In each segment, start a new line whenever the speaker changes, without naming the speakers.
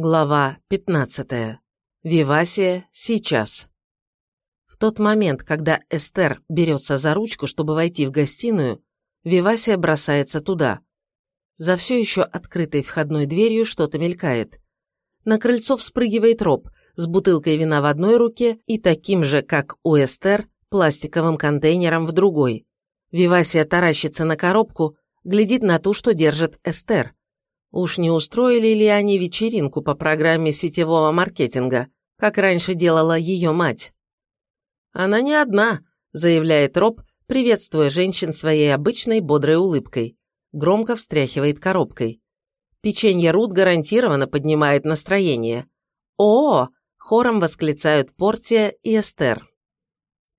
Глава 15. Вивасия сейчас. В тот момент, когда Эстер берется за ручку, чтобы войти в гостиную, Вивасия бросается туда. За все еще открытой входной дверью что-то мелькает. На крыльцо вспрыгивает Роб с бутылкой вина в одной руке и таким же, как у Эстер, пластиковым контейнером в другой. Вивасия таращится на коробку, глядит на ту, что держит Эстер. Уж не устроили ли они вечеринку по программе сетевого маркетинга, как раньше делала ее мать? «Она не одна», – заявляет Роб, приветствуя женщин своей обычной бодрой улыбкой. Громко встряхивает коробкой. Печенье Рут гарантированно поднимает настроение. «О!» – хором восклицают Портия и Эстер.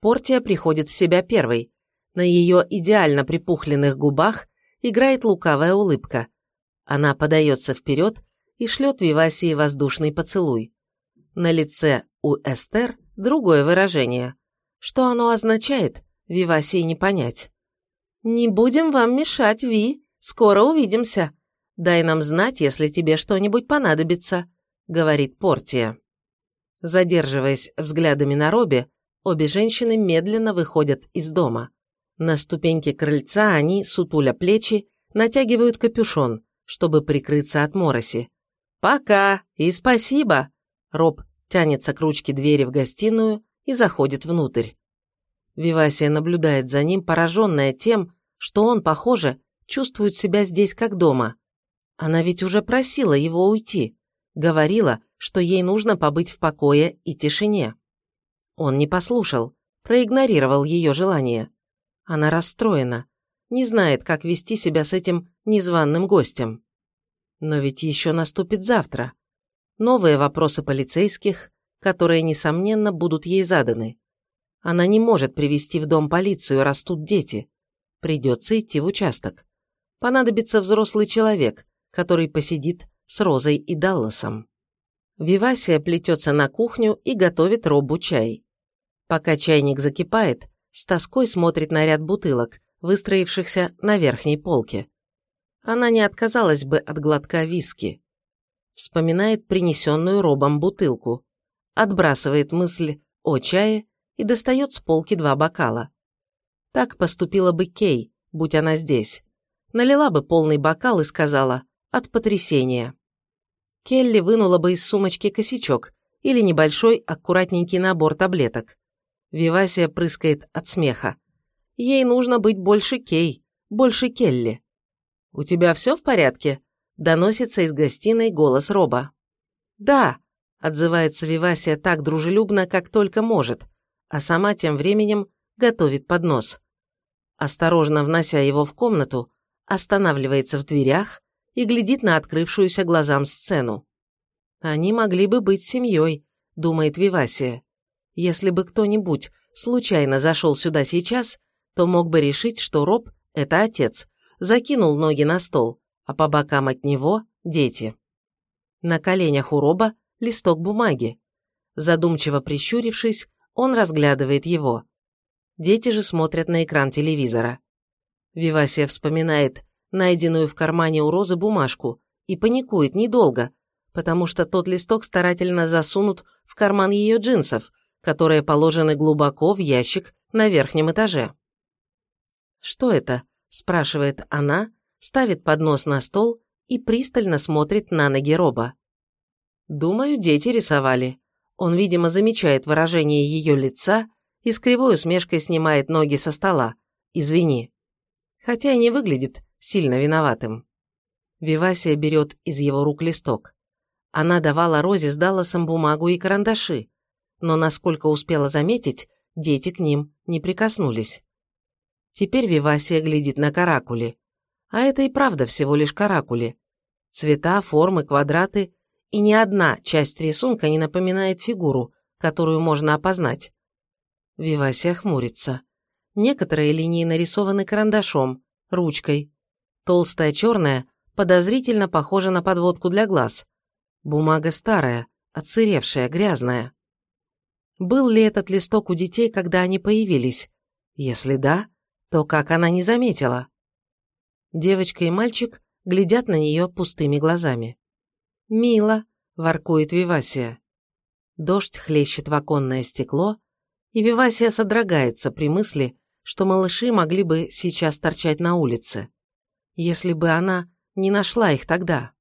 Портия приходит в себя первой. На ее идеально припухленных губах играет лукавая улыбка – она подается вперед и шлет Вивасии воздушный поцелуй. На лице у Эстер другое выражение. Что оно означает, Вивасии не понять. «Не будем вам мешать, Ви. Скоро увидимся. Дай нам знать, если тебе что-нибудь понадобится», — говорит Портия. Задерживаясь взглядами на Робби, обе женщины медленно выходят из дома. На ступеньке крыльца они, сутуля плечи, натягивают капюшон, чтобы прикрыться от мороси. «Пока и спасибо!» Роб тянется к ручке двери в гостиную и заходит внутрь. Вивасия наблюдает за ним, пораженная тем, что он, похоже, чувствует себя здесь как дома. Она ведь уже просила его уйти, говорила, что ей нужно побыть в покое и тишине. Он не послушал, проигнорировал ее желание. Она расстроена, не знает, как вести себя с этим незваным гостем. Но ведь еще наступит завтра. Новые вопросы полицейских, которые, несомненно, будут ей заданы. Она не может привести в дом полицию, растут дети. Придется идти в участок. Понадобится взрослый человек, который посидит с Розой и Далласом. Вивасия плетется на кухню и готовит Робу чай. Пока чайник закипает, с тоской смотрит на ряд бутылок, выстроившихся на верхней полке. Она не отказалась бы от глотка виски. Вспоминает принесенную Робом бутылку, отбрасывает мысль о чае и достает с полки два бокала. Так поступила бы Кей, будь она здесь. Налила бы полный бокал и сказала «от потрясения». Келли вынула бы из сумочки косячок или небольшой аккуратненький набор таблеток. Вивасия прыскает от смеха. Ей нужно быть больше Кей, больше Келли. «У тебя все в порядке?» – доносится из гостиной голос Роба. «Да», – отзывается Вивасия так дружелюбно, как только может, а сама тем временем готовит поднос. Осторожно внося его в комнату, останавливается в дверях и глядит на открывшуюся глазам сцену. «Они могли бы быть семьей», – думает Вивасия. «Если бы кто-нибудь случайно зашел сюда сейчас, то мог бы решить, что Роб – это отец, закинул ноги на стол, а по бокам от него – дети. На коленях у Роба листок бумаги. Задумчиво прищурившись, он разглядывает его. Дети же смотрят на экран телевизора. Вивасия вспоминает найденную в кармане у Розы бумажку и паникует недолго, потому что тот листок старательно засунут в карман ее джинсов, которые положены глубоко в ящик на верхнем этаже. «Что это?» – спрашивает она, ставит поднос на стол и пристально смотрит на ноги Роба. «Думаю, дети рисовали». Он, видимо, замечает выражение ее лица и с кривой усмешкой снимает ноги со стола. «Извини». Хотя и не выглядит сильно виноватым. Вивасия берет из его рук листок. Она давала Розе с Далласом бумагу и карандаши, но, насколько успела заметить, дети к ним не прикоснулись. Теперь Вивасия глядит на каракули. А это и правда всего лишь каракули. Цвета, формы, квадраты, и ни одна часть рисунка не напоминает фигуру, которую можно опознать. Вивасия хмурится. Некоторые линии нарисованы карандашом, ручкой. Толстая черная подозрительно похожа на подводку для глаз. Бумага старая, отсыревшая, грязная. Был ли этот листок у детей, когда они появились? Если да, то как она не заметила? Девочка и мальчик глядят на нее пустыми глазами. «Мило», – воркует Вивасия. Дождь хлещет в оконное стекло, и Вивасия содрогается при мысли, что малыши могли бы сейчас торчать на улице, если бы она не нашла их тогда.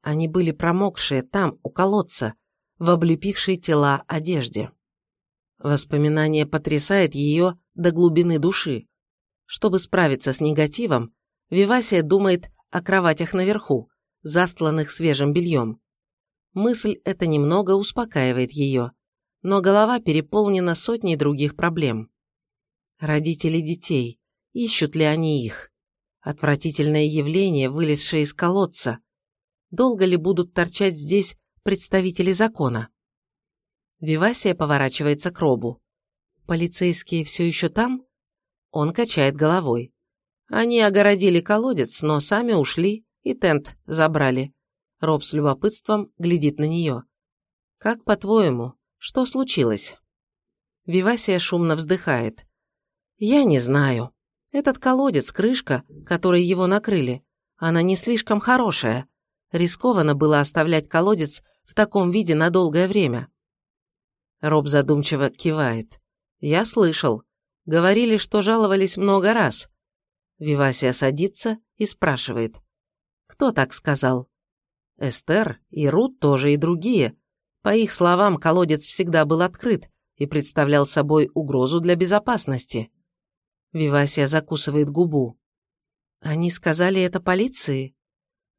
Они были промокшие там, у колодца, в облепившей тела одежде. Воспоминание потрясает ее до глубины души. Чтобы справиться с негативом, Вивасия думает о кроватях наверху, застланных свежим бельем. Мысль эта немного успокаивает ее, но голова переполнена сотней других проблем. Родители детей, ищут ли они их? Отвратительное явление, вылезшее из колодца. Долго ли будут торчать здесь представители закона? Вивасия поворачивается к Робу. «Полицейские все еще там?» Он качает головой. «Они огородили колодец, но сами ушли и тент забрали. Роб с любопытством глядит на нее. «Как по-твоему, что случилось?» Вивасия шумно вздыхает. «Я не знаю. Этот колодец, крышка, которой его накрыли, она не слишком хорошая. Рискованно было оставлять колодец в таком виде на долгое время». Роб задумчиво кивает. «Я слышал. Говорили, что жаловались много раз». Вивасия садится и спрашивает. «Кто так сказал?» Эстер и Рут тоже и другие. По их словам, колодец всегда был открыт и представлял собой угрозу для безопасности. Вивасия закусывает губу. Они сказали это полиции?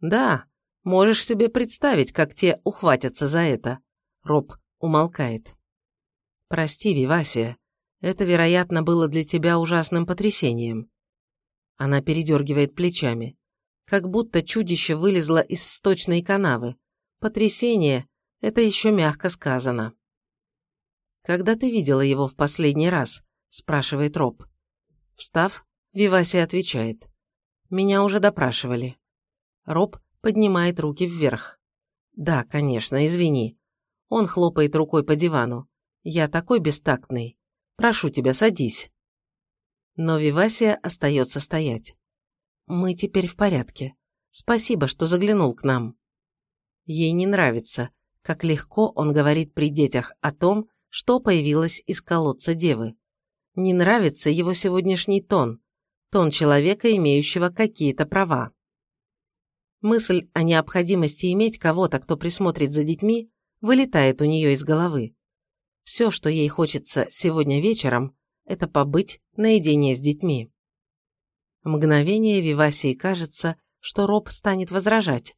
Да, можешь себе представить, как те ухватятся за это. Роб умолкает. Прости, Вивасия, это, вероятно, было для тебя ужасным потрясением. Она передергивает плечами как будто чудище вылезло из сточной канавы. Потрясение – это еще мягко сказано. «Когда ты видела его в последний раз?» – спрашивает Роб. Встав, Вивасия отвечает. «Меня уже допрашивали». Роб поднимает руки вверх. «Да, конечно, извини». Он хлопает рукой по дивану. «Я такой бестактный. Прошу тебя, садись». Но Вивасия остается стоять. Мы теперь в порядке. Спасибо, что заглянул к нам. Ей не нравится, как легко он говорит при детях о том, что появилось из колодца девы. Не нравится его сегодняшний тон, тон человека, имеющего какие-то права. Мысль о необходимости иметь кого-то, кто присмотрит за детьми, вылетает у нее из головы. Все, что ей хочется сегодня вечером, это побыть наедине с детьми. Мгновение Вивасии кажется, что Роб станет возражать.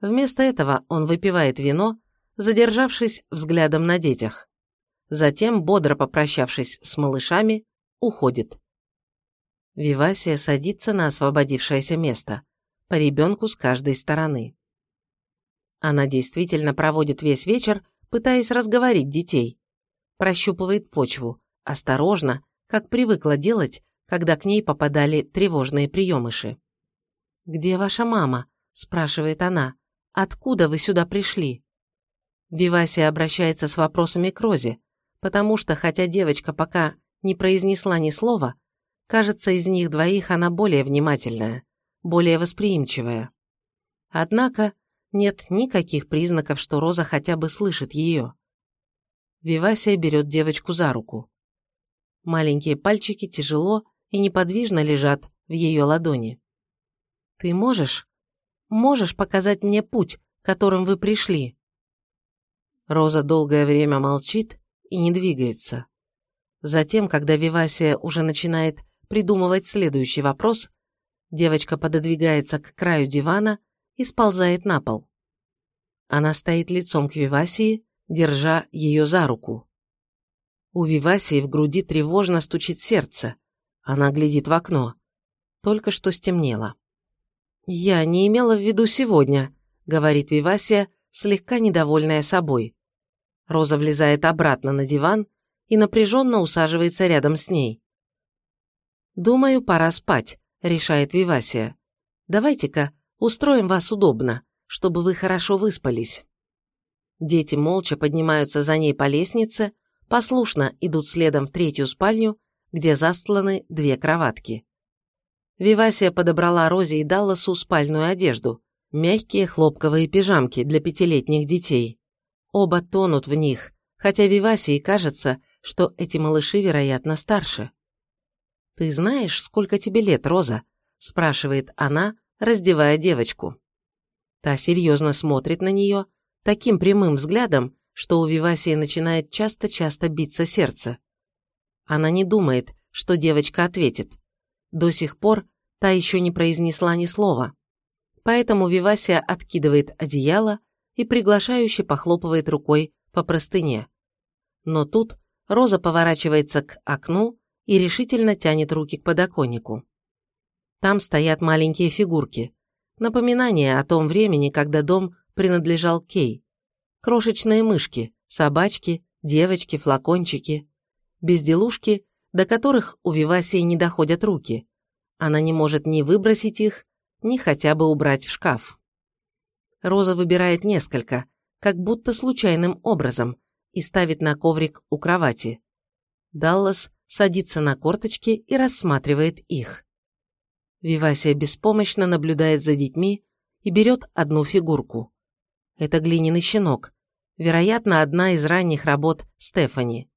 Вместо этого он выпивает вино, задержавшись взглядом на детях. Затем, бодро попрощавшись с малышами, уходит. Вивасия садится на освободившееся место, по ребенку с каждой стороны. Она действительно проводит весь вечер, пытаясь разговорить детей. Прощупывает почву, осторожно, как привыкла делать, когда к ней попадали тревожные приемыши. «Где ваша мама?» – спрашивает она. «Откуда вы сюда пришли?» Вивасия обращается с вопросами к Розе, потому что, хотя девочка пока не произнесла ни слова, кажется, из них двоих она более внимательная, более восприимчивая. Однако нет никаких признаков, что Роза хотя бы слышит ее. Вивасия берет девочку за руку. Маленькие пальчики тяжело и неподвижно лежат в ее ладони. «Ты можешь? Можешь показать мне путь, которым вы пришли?» Роза долгое время молчит и не двигается. Затем, когда Вивасия уже начинает придумывать следующий вопрос, девочка пододвигается к краю дивана и сползает на пол. Она стоит лицом к Вивасии, держа ее за руку. У Вивасии в груди тревожно стучит сердце, она глядит в окно. Только что стемнело. «Я не имела в виду сегодня», — говорит Вивасия, слегка недовольная собой. Роза влезает обратно на диван и напряженно усаживается рядом с ней. «Думаю, пора спать», — решает Вивасия. «Давайте-ка устроим вас удобно, чтобы вы хорошо выспались». Дети молча поднимаются за ней по лестнице, послушно идут следом в третью спальню где застланы две кроватки. Вивасия подобрала Розе и Далласу спальную одежду, Мягкие хлопковые пижамки для пятилетних детей. Оба тонут в них, хотя Вивасии кажется, что эти малыши, вероятно, старше. «Ты знаешь, сколько тебе лет, Роза?» – спрашивает она, раздевая девочку. Та серьезно смотрит на нее, таким прямым взглядом, что у Вивасии начинает часто-часто биться сердце. Она не думает, что девочка ответит. До сих пор та еще не произнесла ни слова. Поэтому Вивасия откидывает одеяло и приглашающе похлопывает рукой по простыне. Но тут Роза поворачивается к окну и решительно тянет руки к подоконнику. Там стоят маленькие фигурки. Напоминание о том времени, когда дом принадлежал Кей. Крошечные мышки, собачки, девочки, флакончики. Безделушки, до которых у Вивасии не доходят руки. Она не может ни выбросить их, ни хотя бы убрать в шкаф. Роза выбирает несколько, как будто случайным образом, и ставит на коврик у кровати. Даллас садится на корточки и рассматривает их. Вивасия беспомощно наблюдает за детьми и берет одну фигурку. Это глиняный щенок, вероятно, одна из ранних работ Стефани.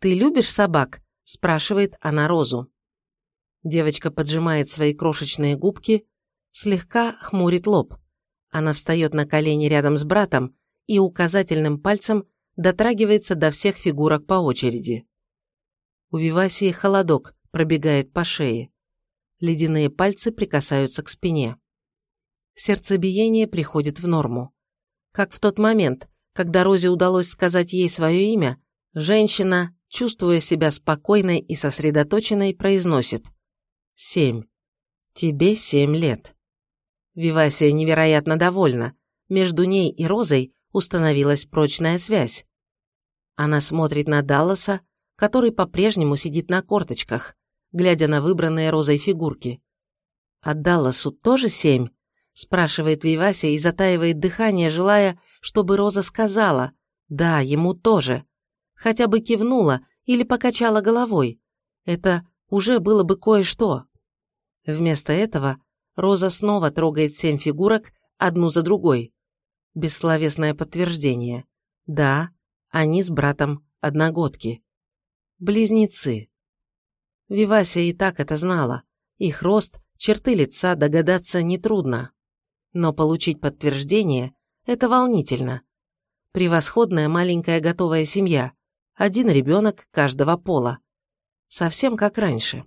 «Ты любишь собак?» – спрашивает она Розу. Девочка поджимает свои крошечные губки, слегка хмурит лоб. Она встает на колени рядом с братом и указательным пальцем дотрагивается до всех фигурок по очереди. У Вивасии холодок пробегает по шее. Ледяные пальцы прикасаются к спине. Сердцебиение приходит в норму. Как в тот момент, когда Розе удалось сказать ей свое имя, женщина, чувствуя себя спокойной и сосредоточенной, произносит «Семь. Тебе семь лет». Вивасия невероятно довольна. Между ней и Розой установилась прочная связь. Она смотрит на Далласа, который по-прежнему сидит на корточках, глядя на выбранные Розой фигурки. «А Далласу тоже семь?» – спрашивает Вивася и затаивает дыхание, желая, чтобы Роза сказала «да, ему тоже», хотя бы кивнула или покачала головой. Это уже было бы кое-что. Вместо этого Роза снова трогает семь фигурок одну за другой. Бессловесное подтверждение. Да, они с братом одногодки. Близнецы. Вивасия и так это знала. Их рост, черты лица догадаться нетрудно. Но получить подтверждение – это волнительно. Превосходная маленькая готовая семья. Один ребенок каждого пола. Совсем как раньше.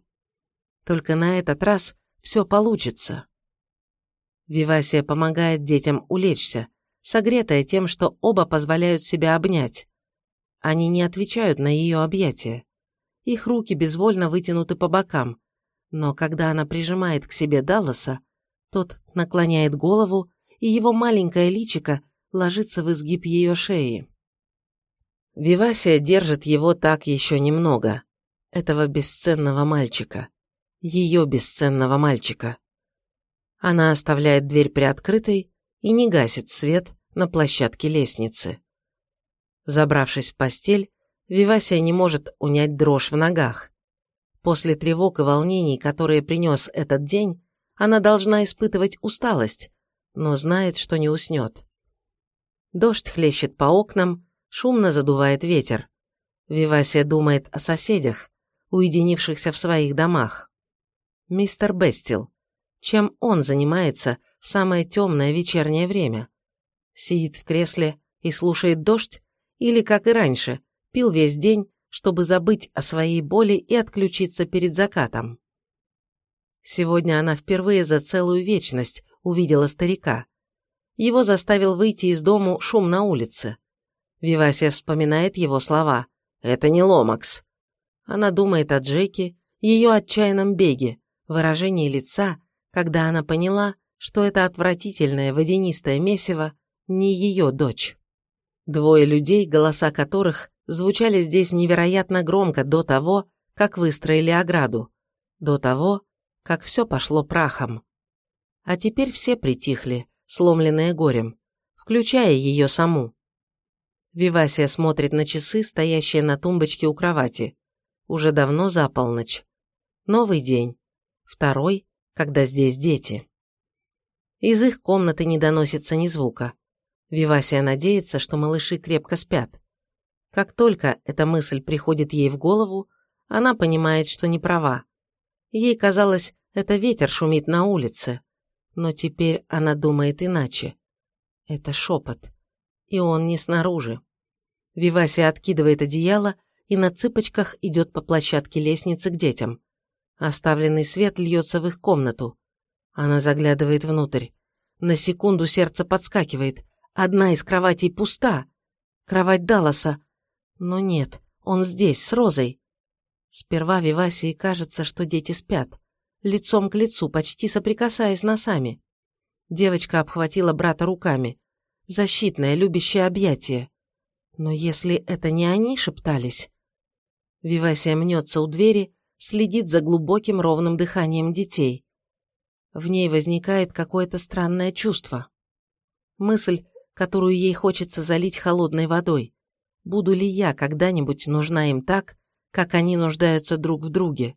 Только на этот раз все получится. Вивасия помогает детям улечься, согретая тем, что оба позволяют себя обнять. Они не отвечают на ее объятия. Их руки безвольно вытянуты по бокам, но когда она прижимает к себе Далласа, тот наклоняет голову, и его маленькое личико ложится в изгиб ее шеи. Вивасия держит его так еще немного, этого бесценного мальчика, ее бесценного мальчика. Она оставляет дверь приоткрытой и не гасит свет на площадке лестницы. Забравшись в постель, Вивасия не может унять дрожь в ногах. После тревог и волнений, которые принес этот день, она должна испытывать усталость, но знает, что не уснет. Дождь хлещет по окнам, шумно задувает ветер. Вивасия думает о соседях, уединившихся в своих домах. Мистер Бестил. Чем он занимается в самое темное вечернее время? Сидит в кресле и слушает дождь? Или, как и раньше, пил весь день, чтобы забыть о своей боли и отключиться перед закатом? Сегодня она впервые за целую вечность увидела старика. Его заставил выйти из дому шум на улице. Вивасия вспоминает его слова. «Это не Ломакс». Она думает о Джеке, ее отчаянном беге, выражении лица, когда она поняла, что это отвратительное водянистое месиво не ее дочь. Двое людей, голоса которых звучали здесь невероятно громко до того, как выстроили ограду, до того, как все пошло прахом. А теперь все притихли, сломленные горем, включая ее саму. Вивасия смотрит на часы, стоящие на тумбочке у кровати. Уже давно за полночь. Новый день. Второй, когда здесь дети. Из их комнаты не доносится ни звука. Вивасия надеется, что малыши крепко спят. Как только эта мысль приходит ей в голову, она понимает, что не права. Ей казалось, это ветер шумит на улице. Но теперь она думает иначе. Это шепот. И он не снаружи. Вивасия откидывает одеяло и на цыпочках идет по площадке лестницы к детям. Оставленный свет льется в их комнату. Она заглядывает внутрь. На секунду сердце подскакивает. Одна из кроватей пуста. Кровать Далласа. Но нет, он здесь, с Розой. Сперва Вивасии кажется, что дети спят. Лицом к лицу, почти соприкасаясь носами. Девочка обхватила брата руками. Защитное, любящее объятие. Но если это не они шептались... Вивасия мнется у двери, следит за глубоким ровным дыханием детей. В ней возникает какое-то странное чувство. Мысль, которую ей хочется залить холодной водой. Буду ли я когда-нибудь нужна им так, как они нуждаются друг в друге?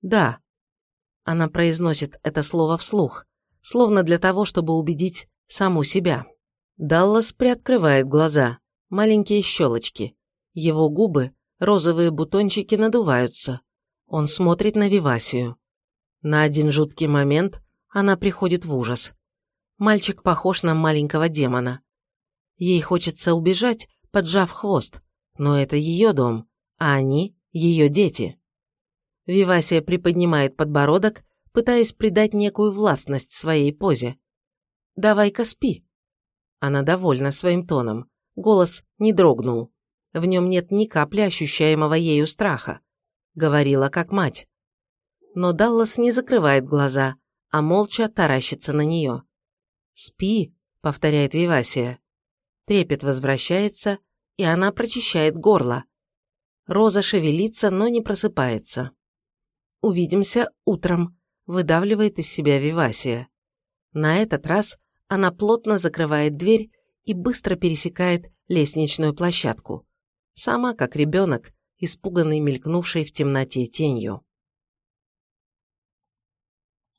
Да. Она произносит это слово вслух, словно для того, чтобы убедить саму себя. Даллас приоткрывает глаза, маленькие щелочки. Его губы, розовые бутончики надуваются. Он смотрит на Вивасию. На один жуткий момент она приходит в ужас. Мальчик похож на маленького демона. Ей хочется убежать, поджав хвост, но это ее дом, а они – ее дети. Вивасия приподнимает подбородок, пытаясь придать некую властность своей позе. «Давай-ка спи». Она довольна своим тоном. Голос не дрогнул. В нем нет ни капли ощущаемого ею страха. Говорила как мать. Но Даллас не закрывает глаза, а молча таращится на нее. «Спи», — повторяет Вивасия. Трепет возвращается, и она прочищает горло. Роза шевелится, но не просыпается. «Увидимся утром», — выдавливает из себя Вивасия. На этот раз она плотно закрывает дверь и быстро пересекает лестничную площадку. Сама, как ребенок, испуганный мелькнувшей в темноте тенью.